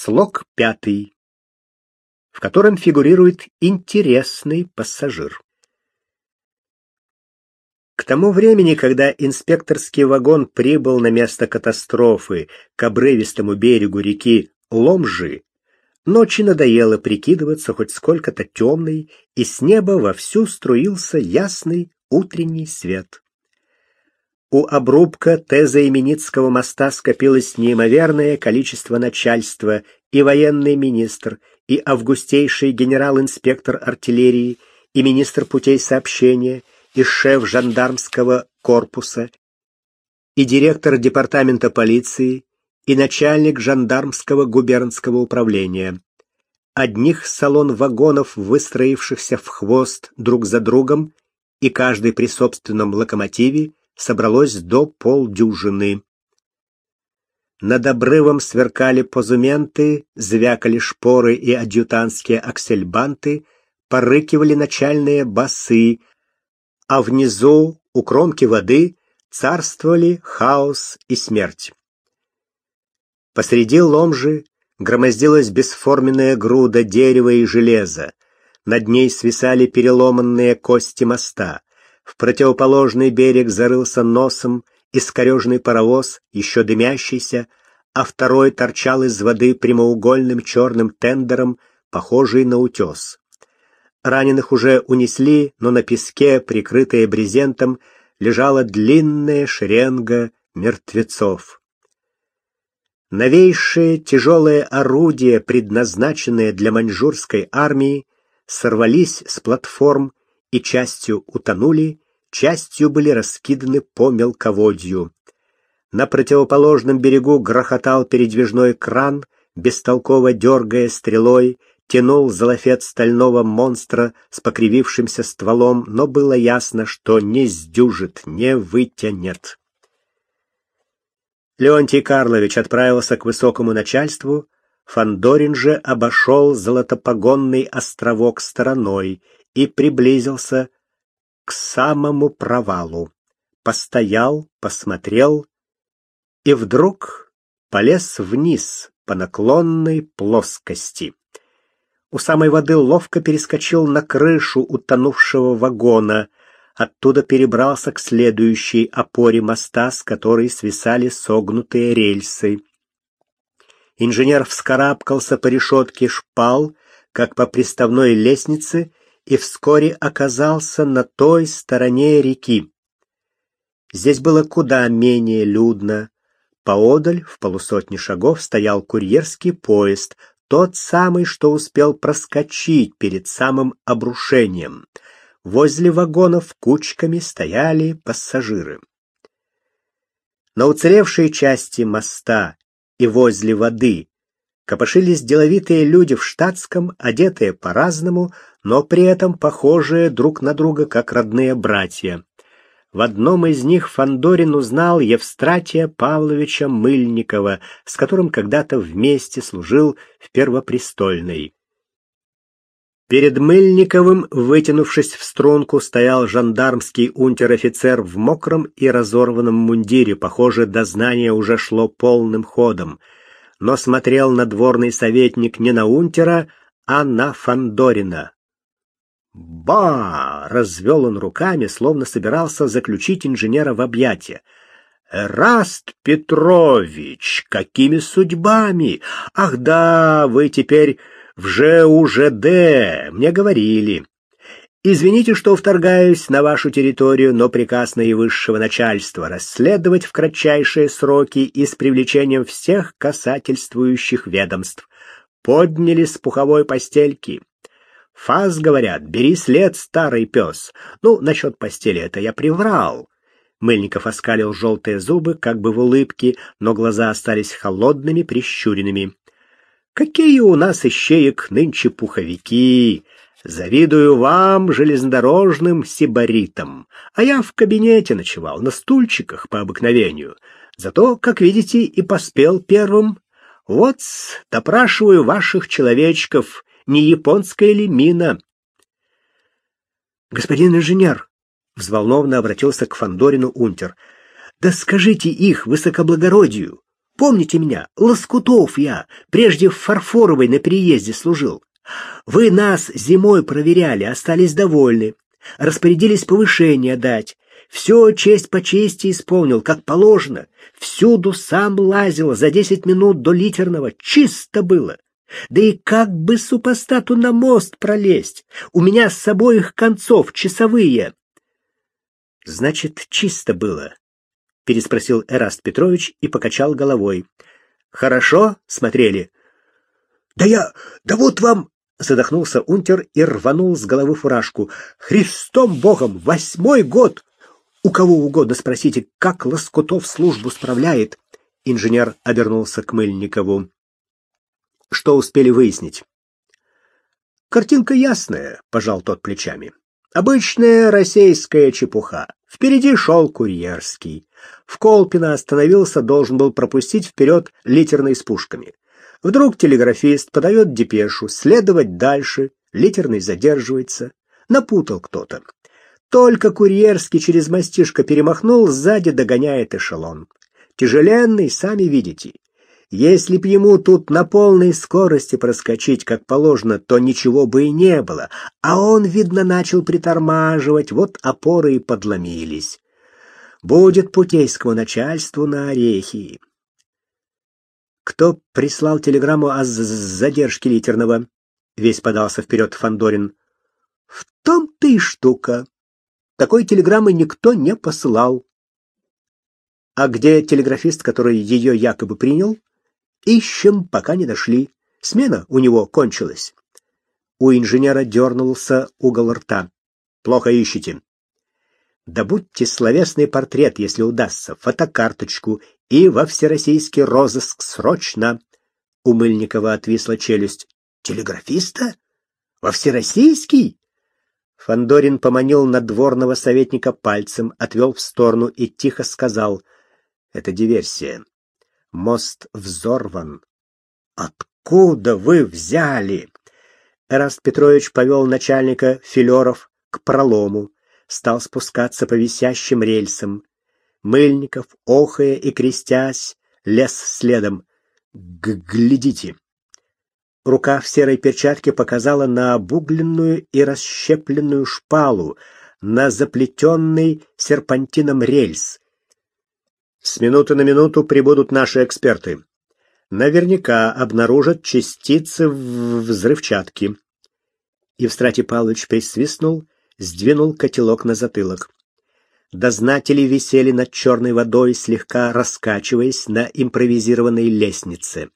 Слог пятый, в котором фигурирует интересный пассажир. К тому времени, когда инспекторский вагон прибыл на место катастрофы к обрывистому берегу реки Ломжи, ночи надоело прикидываться хоть сколько-то темной, и с неба вовсю струился ясный утренний свет. У обрубка Теза-Именицкого моста скопилось неимоверное количество начальства, и военный министр, и августейший генерал-инспектор артиллерии, и министр путей сообщения — и шеф жандармского корпуса, и директор департамента полиции, и начальник жандармского губернского управления. Одних салон вагонов, выстроившихся в хвост друг за другом, и каждый при собственном локомотиве, собралось до полдюжины. Над обрывом сверкали позументы, звякали шпоры и адъютантские аксельбанты, порыкивали начальные басы, а внизу, у кромки воды, царствовали хаос и смерть. Посреди ломжи громоздилась бесформенная груда дерева и железа. Над ней свисали переломанные кости моста. В противоположный берег зарылся носом искореженный паровоз, еще дымящийся, а второй торчал из воды прямоугольным черным тендером, похожий на утес. Раненых уже унесли, но на песке, прикрытая брезентом, лежала длинная шеренга мертвецов. Новейшие тяжелые орудия, предназначенные для маньчжурской армии, сорвались с платформ и частью утонули, частью были раскиданы по мелководью. На противоположном берегу грохотал передвижной кран, бестолково дергая стрелой, тянул за лафет стального монстра с покривившимся стволом, но было ясно, что не сдюжит, не вытянет. Леонтий Карлович отправился к высокому начальству, Фандорин же обошел золотопогонный островок стороной и приблизился к самому провалу. Постоял, посмотрел и вдруг полез вниз по наклонной плоскости у самой воды ловко перескочил на крышу утонувшего вагона, оттуда перебрался к следующей опоре моста, с которой свисали согнутые рельсы. Инженер вскарабкался по решетке шпал, как по приставной лестнице, и вскоре оказался на той стороне реки. Здесь было куда менее людно. Поодаль, в полусотни шагов, стоял курьерский поезд, тот самый, что успел проскочить перед самым обрушением. Возле вагонов кучками стояли пассажиры. На уцелевшей части моста и возле воды копошились деловитые люди в штатском, одетые по-разному, но при этом похожие друг на друга как родные братья. В одном из них Фандорин узнал Евстратия Павловича Мыльникова, с которым когда-то вместе служил в Первопрестольной. Перед Мыльниковым, вытянувшись в струнку, стоял жандармский унтер-офицер в мокром и разорванном мундире, похоже, дознание уже шло полным ходом. Но смотрел надворный советник не на унтера, а на Фандорина. «Ба!» — развел он руками, словно собирался заключить инженера в объятия. «Раст Петрович, какими судьбами? Ах да, вы теперь в ЖУЖД, мне говорили. Извините, что вторгаюсь на вашу территорию, но приказ наивысшего начальства расследовать в кратчайшие сроки и с привлечением всех касательствующих ведомств. Подняли с пуховой постельки. Фас, говорят, бери след, старый пес. Ну, насчет постели это я приврал. Мыльников оскалил желтые зубы, как бы в улыбке, но глаза остались холодными, прищуренными. Какие у нас ищеек нынче пуховики! Завидую вам, железнодорожным сибаритам. А я в кабинете ночевал, на стульчиках по обыкновению. Зато, как видите, и поспел первым. Вот, допрашиваю ваших человечков, не японская ли мина? Господин инженер, взволнованно обратился к Фандорину Унтер. Да скажите их высокоблагородию. Помните меня? Лоскутов я, прежде в Фарфоровой на переезде служил. Вы нас зимой проверяли, остались довольны. Распорядились повышение дать. Все честь по чести исполнил, как положено. Всюду сам лазил за десять минут до литерного. Чисто было. Да и как бы супостату на мост пролезть? У меня с обоих концов часовые. Значит, чисто было, переспросил Эраст Петрович и покачал головой. Хорошо смотрели. Да я, да вот вам, задохнулся унтер и рванул с головы фуражку. Христом Богом, восьмой год. У кого угодно спросите, как Лоскутов службу справляет. Инженер обернулся к Мыльникову. Что успели выяснить? Картинка ясная, пожал тот плечами. Обычная российская чепуха. Впереди шел курьерский. В Колпино остановился, должен был пропустить вперед литерный с пушками. Вдруг телеграфист подает депешу, следовать дальше, литерный задерживается. Напутал кто-то. Только курьерский через мастишко перемахнул, сзади догоняет эшелон. Тяжеленный, сами видите. Если б ему тут на полной скорости проскочить, как положено, то ничего бы и не было. А он, видно, начал притормаживать, вот опоры и подломились. Будет путейскому начальству на орехи. Кто прислал телеграмму о задержке литерного? Весь подался вперед Фандорин. В том-то и штука. Такой телеграммы никто не посылал. А где телеграфист, который ее якобы принял? Ищем, пока не нашли. Смена у него кончилась. У инженера дернулся угол рта. Плохо ищете. Добудьте словесный портрет, если удастся, фотокарточку и во всероссийский розыск срочно. У Мыльникова отвисла челюсть. Телеграфиста? Во всероссийский? Фандорин поманил надворного советника пальцем, отвел в сторону и тихо сказал: "Это диверсия. Мост взорван. Откуда вы взяли? Эраст Петрович повел начальника Филеров к пролому, стал спускаться по висящим рельсам. Мыльников, охая и крестясь, лез следом. Глядите. Рука в серой перчатке показала на обугленную и расщепленную шпалу, на заплетенный серпантином рельс. С минуты на минуту прибудут наши эксперты. Наверняка обнаружат частицы взрывчатки. Евстратий Павлович присвистнул, сдвинул котелок на затылок. Дознатели висели над черной водой, слегка раскачиваясь на импровизированной лестнице.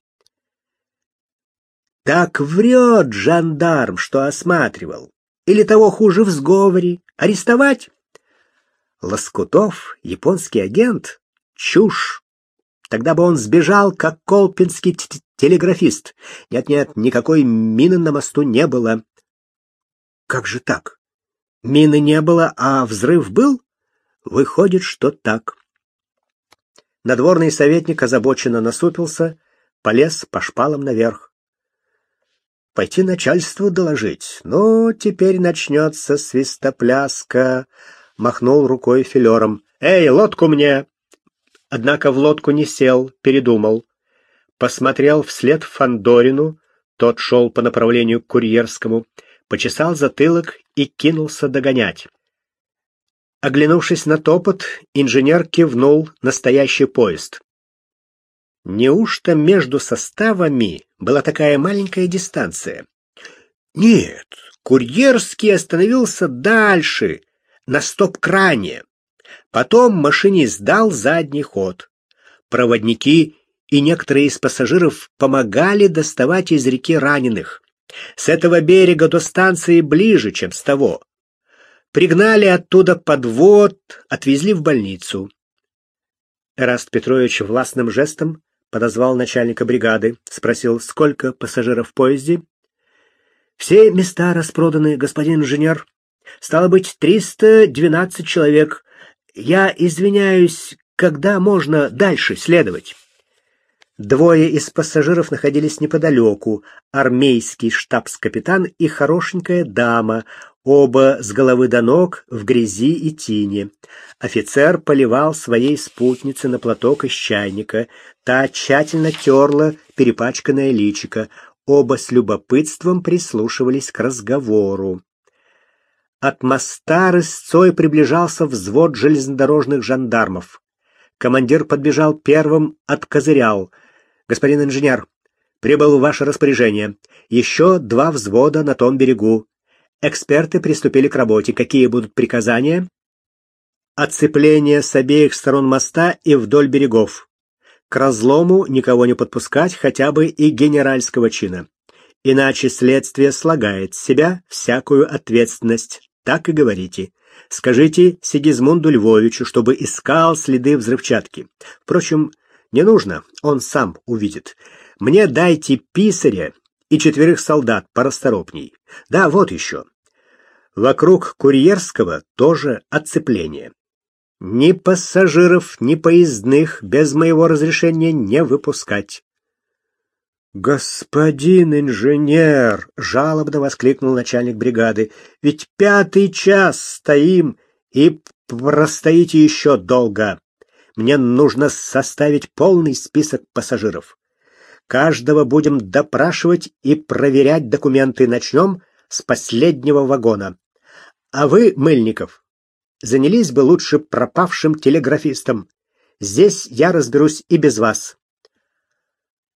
Так врет жандарм, что осматривал. Или того хуже в сговоре. Арестовать? Лоскутов, японский агент, Чушь! Тогда бы он сбежал, как колпинский телеграфист. Нет-нет, никакой мины на мосту не было. Как же так? Мины не было, а взрыв был? Выходит, что так. Надворный советник озабоченно насупился, полез по шпалам наверх. Пойти начальству доложить. Ну, теперь начнется свистопляска, махнул рукой филером. Эй, лодку мне! Однако в лодку не сел, передумал. Посмотрел вслед Фандорину, тот шел по направлению к курьерскому, почесал затылок и кинулся догонять. Оглянувшись на топот, инженер кивнул настоящий поезд. Неужто между составами была такая маленькая дистанция? Нет, курьерский остановился дальше, на стоп-кране. Потом машинист дал задний ход. Проводники и некоторые из пассажиров помогали доставать из реки раненых. С этого берега до станции ближе, чем с того. Пригнали оттуда подвод, отвезли в больницу. Эраст Петрович властным жестом подозвал начальника бригады, спросил, сколько пассажиров в поезде. Все места распроданы, господин инженер. Стало быть, триста двенадцать человек. Я извиняюсь, когда можно дальше следовать? Двое из пассажиров находились неподалеку. Армейский штабс-капитан и хорошенькая дама, Оба с головы до ног в грязи и тине. Офицер поливал своей спутнице на платок из чайника. Та тщательно терла перепачканное личико. Оба с любопытством прислушивались к разговору. От моста рысцой приближался взвод железнодорожных жандармов. Командир подбежал первым, откозырял. «Господин инженер, прибыл в ваше распоряжение. Еще два взвода на том берегу. Эксперты приступили к работе. Какие будут приказания? Отцепление с обеих сторон моста и вдоль берегов. К разлому никого не подпускать, хотя бы и генеральского чина. Иначе следствие слагает с себя всякую ответственность. Так и говорите. Скажите Сигизмунду Львовичу, чтобы искал следы взрывчатки. Впрочем, не нужно, он сам увидит. Мне дайте писаря и четверых солдат порасторопней. Да, вот еще. Вокруг Курьерского тоже отцепление. Ни пассажиров, ни поездных без моего разрешения не выпускать. «Господин инженер!» — жалобно воскликнул начальник бригады. «Ведь пятый час стоим и простоите еще долго. Мне нужно составить полный список пассажиров. Каждого будем допрашивать и проверять документы. Начнем с последнего вагона. А вы, Мыльников, занялись бы лучше пропавшим телеграфистом. Здесь я разберусь и без вас.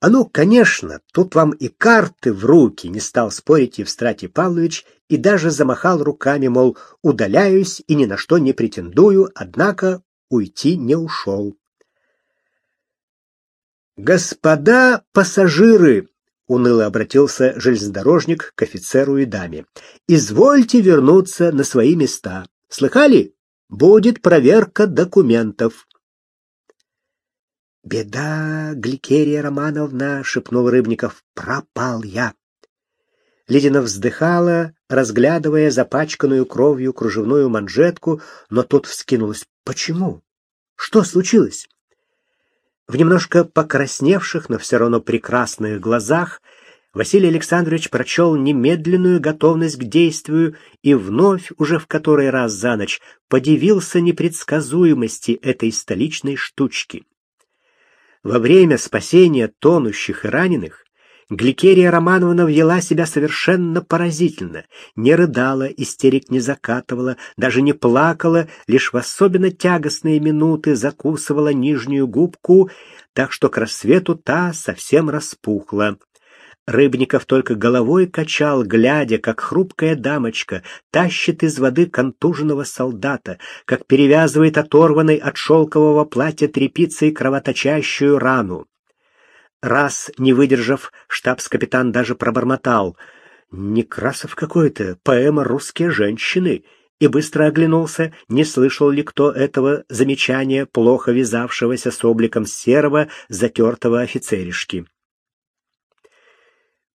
А ну, конечно, тут вам и карты в руки, не стал спорить Евстратий Павлович и даже замахал руками, мол, удаляюсь и ни на что не претендую, однако уйти не ушел. Господа пассажиры, уныло обратился железнодорожник к офицеру и даме. Извольте вернуться на свои места. Слыхали? Будет проверка документов. Беда, Гликерия Романовна, шепнул Рыбников. Пропал я. Ледина вздыхала, разглядывая запачканную кровью кружевную манжетку, но тут вскинулась. Почему? Что случилось? В немножко покрасневших, но все равно прекрасных глазах Василий Александрович прочел немедленную готовность к действию и вновь, уже в который раз за ночь, подивился непредсказуемости этой столичной штучки. Во время спасения тонущих и раненых Гликерия Романовна вела себя совершенно поразительно. Не рыдала, истерик не закатывала, даже не плакала, лишь в особенно тягостные минуты закусывала нижнюю губку, так что к рассвету та совсем распухла. Рыбников только головой качал, глядя, как хрупкая дамочка тащит из воды контуженного солдата, как перевязывает оторванной от шелкового платья тряпицей кровоточащую рану. Раз, не выдержав, штабс-капитан даже пробормотал. «Некрасов какой-то, поэма «Русские женщины», и быстро оглянулся, не слышал ли кто этого замечания, плохо вязавшегося с обликом серого, затертого офицеришки.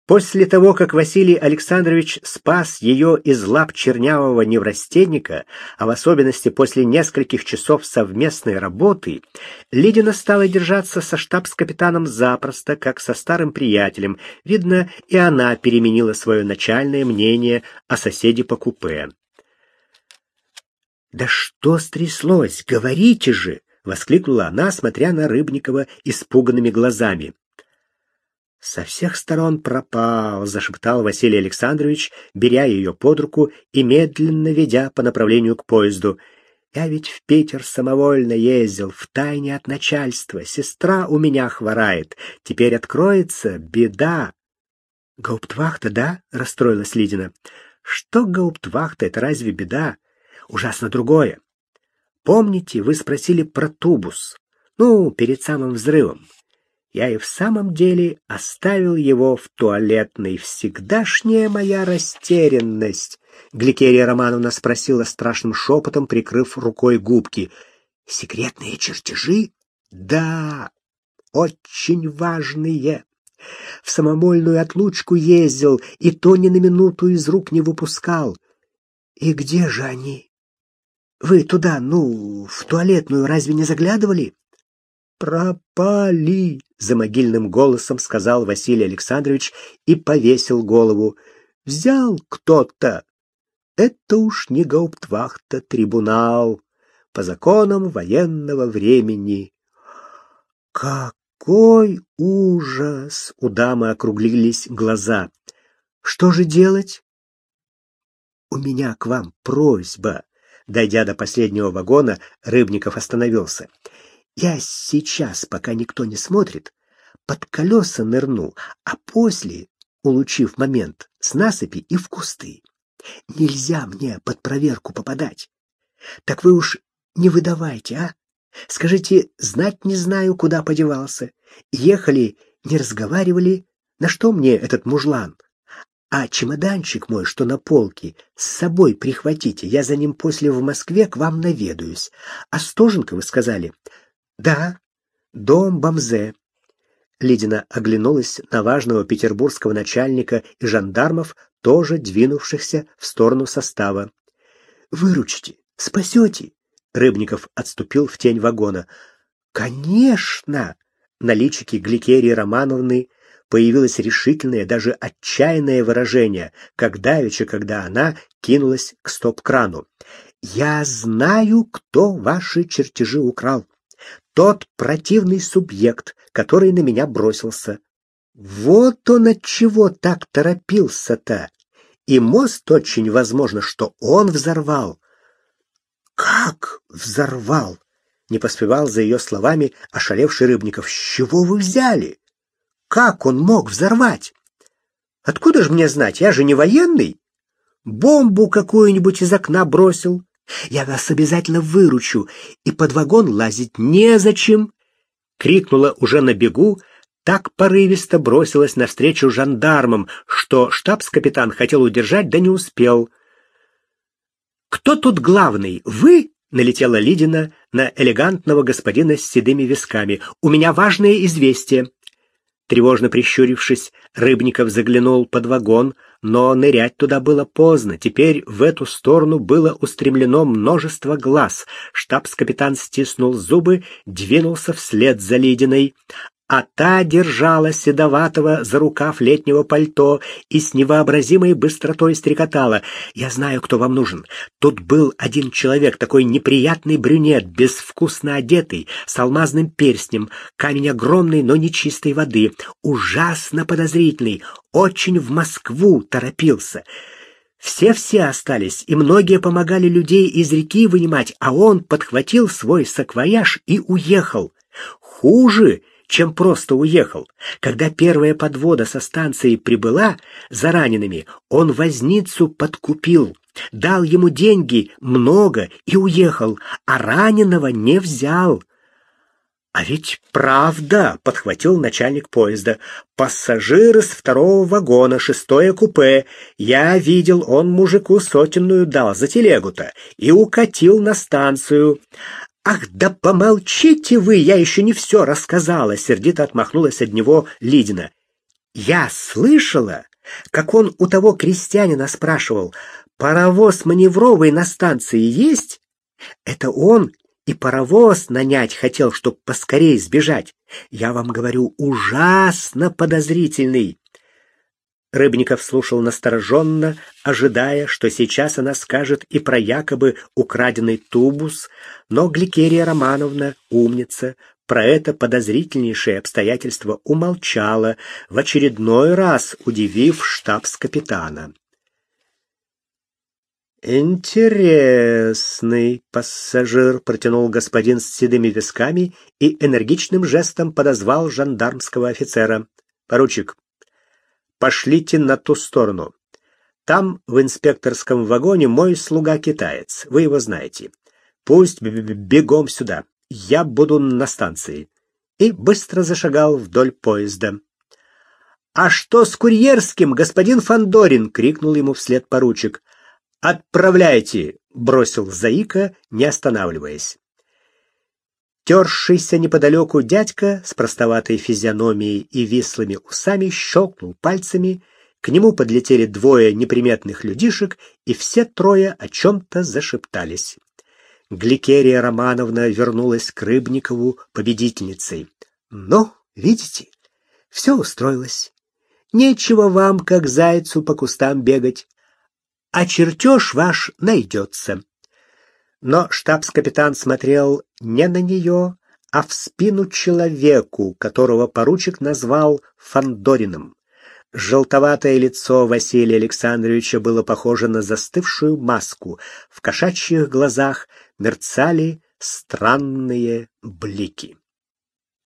После того, как Василий Александрович спас ее из лап чернявого неврастенника, а в особенности после нескольких часов совместной работы, Лидина стала держаться со штабс-капитаном запросто, как со старым приятелем. Видно, и она переменила свое начальное мнение о соседе по купе. «Да что стряслось? Говорите же!» — воскликнула она, смотря на Рыбникова испуганными глазами. Со всех сторон пропал, зашептал Василий Александрович, беря ее под руку и медленно ведя по направлению к поезду. Я ведь в Питер самовольно ездил, в тайне от начальства. Сестра у меня хворает. Теперь откроется беда. Гауптвахта, да? расстроилась Лидина. Что гауптвахта это разве беда? Ужасно другое. Помните, вы спросили про тубус? Ну, перед самым взрывом я и в самом деле оставил его в туалетной. Всегдашняя моя растерянность. Гликерия Романовна спросила страшным шепотом, прикрыв рукой губки. Секретные чертежи? Да, очень важные. В самомольную отлучку ездил, и то ни на минуту из рук не выпускал. И где же они? Вы туда, ну, в туалетную разве не заглядывали? Пропали, за могильным голосом сказал Василий Александрович и повесил голову. Взял кто-то. это уж не гауптвахта, трибунал по законам военного времени. Какой ужас! У дамы округлились глаза. Что же делать? У меня к вам просьба. Дойдя до последнего вагона, Рыбников остановился. Я сейчас, пока никто не смотрит, под колеса нырну, а после, улучив момент, с насыпи и в кусты. Нельзя мне под проверку попадать. Так вы уж не выдавайте, а? Скажите, знать не знаю, куда подевался. Ехали, не разговаривали. На что мне этот мужлан? А чемоданчик мой, что на полке, с собой прихватите. Я за ним после в Москве к вам наведаюсь. А Стоженко, вы сказали? Да, дом Бамзе. Лидина оглянулась на важного петербургского начальника и жандармов, тоже двинувшихся в сторону состава. Выручите, спасете. Рыбников отступил в тень вагона. Конечно, на личике Гликерии Романовны появилось решительное, даже отчаянное выражение, как давеча, когда она кинулась к стоп-крану. «Я знаю, кто ваши чертежи украл. Тот противный субъект, который на меня бросился. Вот он от чего так торопился-то. И мост очень возможно, что он взорвал. Как взорвал? Не поспевал за ее словами ошалевший Рыбников. С чего вы взяли? Как он мог взорвать? Откуда же мне знать? Я же не военный. Бомбу какую-нибудь из окна бросил. Я вас обязательно выручу, и под вагон лазить незачем. Крикнула уже на бегу, так порывисто бросилась навстречу жандармам, что штабс-капитан хотел удержать, да не успел. «Кто тут главный? Вы?» — налетела Лидина на элегантного господина с седыми висками. «У меня важное известие». Тревожно прищурившись, Рыбников заглянул под вагон, но нырять туда было поздно. Теперь в эту сторону было устремлено множество глаз. Штабс-капитан стиснул зубы, двинулся вслед за Лидиной а та держала седоватого за рукав летнего пальто и с невообразимой быстротой стрекотала. «Я знаю, кто вам нужен. Тут был один человек, такой неприятный брюнет, безвкусно одетый, с алмазным перстнем, камень огромный, но не чистой воды, ужасно подозрительный, очень в Москву торопился». Все-все остались, и многие помогали людей из реки вынимать, а он подхватил свой саквояж и уехал. Хуже чем просто уехал. Когда первая подвода со станции прибыла за ранеными, он возницу подкупил, дал ему деньги много и уехал, а раненого не взял. А ведь правда, подхватил начальник поезда. Пассажир из второго вагона, шестое купе. Я видел, он мужику сотенную дал за телегу-то и укатил на станцию. «Ах, да помолчите вы, я еще не все рассказала!» — сердито отмахнулась от него Лидина. «Я слышала, как он у того крестьянина спрашивал, паровоз маневровый на станции есть? Это он и паровоз нанять хотел, чтоб поскорее сбежать. Я вам говорю, ужасно подозрительный. Рыбников слушал настороженно, ожидая, что сейчас она скажет и про якобы украденный тубус, но Гликерия Романовна, умница, про это подозрительнейшее обстоятельство умолчала, в очередной раз удивив штабс-капитана. «Интересный пассажир», — протянул господин с седыми висками и энергичным жестом подозвал жандармского офицера. «Поручик, пошлите на ту сторону. Там, в инспекторском вагоне, мой слуга-китаец. Вы его знаете. Пусть бегом сюда. Я буду на станции. И быстро зашагал вдоль поезда. «А что с курьерским, господин Фандорин?» — крикнул ему вслед поручик. «Отправляйте!» — бросил Заика, не останавливаясь. Тершийся неподалеку дядька с простоватой физиономией и вислыми усами щелкнул пальцами, к нему подлетели двое неприметных людишек, и все трое о чем-то зашептались. Гликерия Романовна вернулась к Рыбникову победительницей. «Ну, видите, все устроилось. Нечего вам, как зайцу, по кустам бегать. а чертеж ваш найдется. Но штабс-капитан смотрел не на нее, а в спину человеку, которого поручик назвал Фандориным. Желтоватое лицо Василия Александровича было похоже на застывшую маску. В кошачьих глазах мерцали странные блики.